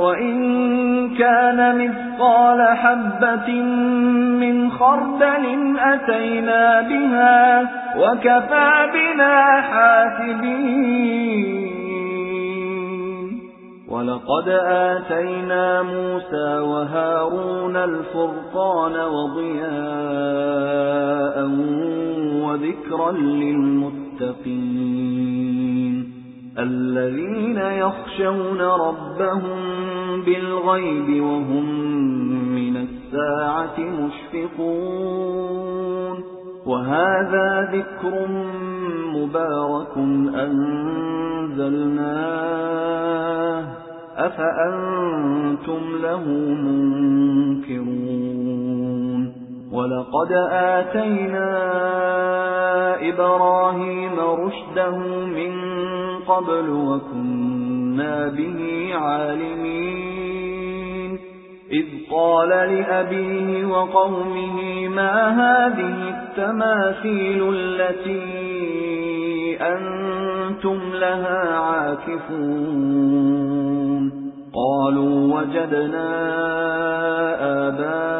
وَإِن كَانَ مِثْقَالَ حَبَّةٍ مِّنْ خَرْدَلٍ أَتَيْنَا بِهَا وَكَفَى بِنَا حَاسِبِينَ. وَلَقَدْ آتَيْنَا مُوسَى وَهَارُونَ الْفُرْقَانَ وَضِيَاءً وَذِكْرًا لِّلْمُتَّقِينَ الَّذِينَ يَخْشَوْنَ رَبَّهُم بِالْغَيْبِ وَهُم مِّنَ السَّاعَةِ مُشْفِقُونَ. وَهَذَا ذِكْرٌ مُبَارَكٌ أَنزَلْنَاهُ. أَفَأَنتُمْ لَهُ مُنكِرُونَ. وَلَقَدْ آتَيْنَا إِبْرَاهِيمَ رُشْدَهُ مِنْ قَبْلُ وَكُنَّا بِهِ عَالِمِينَ. إِذْ قَالَ لِأَبِيهِ وَقَوْمِهِ مَا هَذِهِ التَّمَاثِيلُ الَّتِي أَنْتُمْ لَهَا عَاكِفُونَ؟ قَالُوا وَجَدْنَا آبَاءَنَا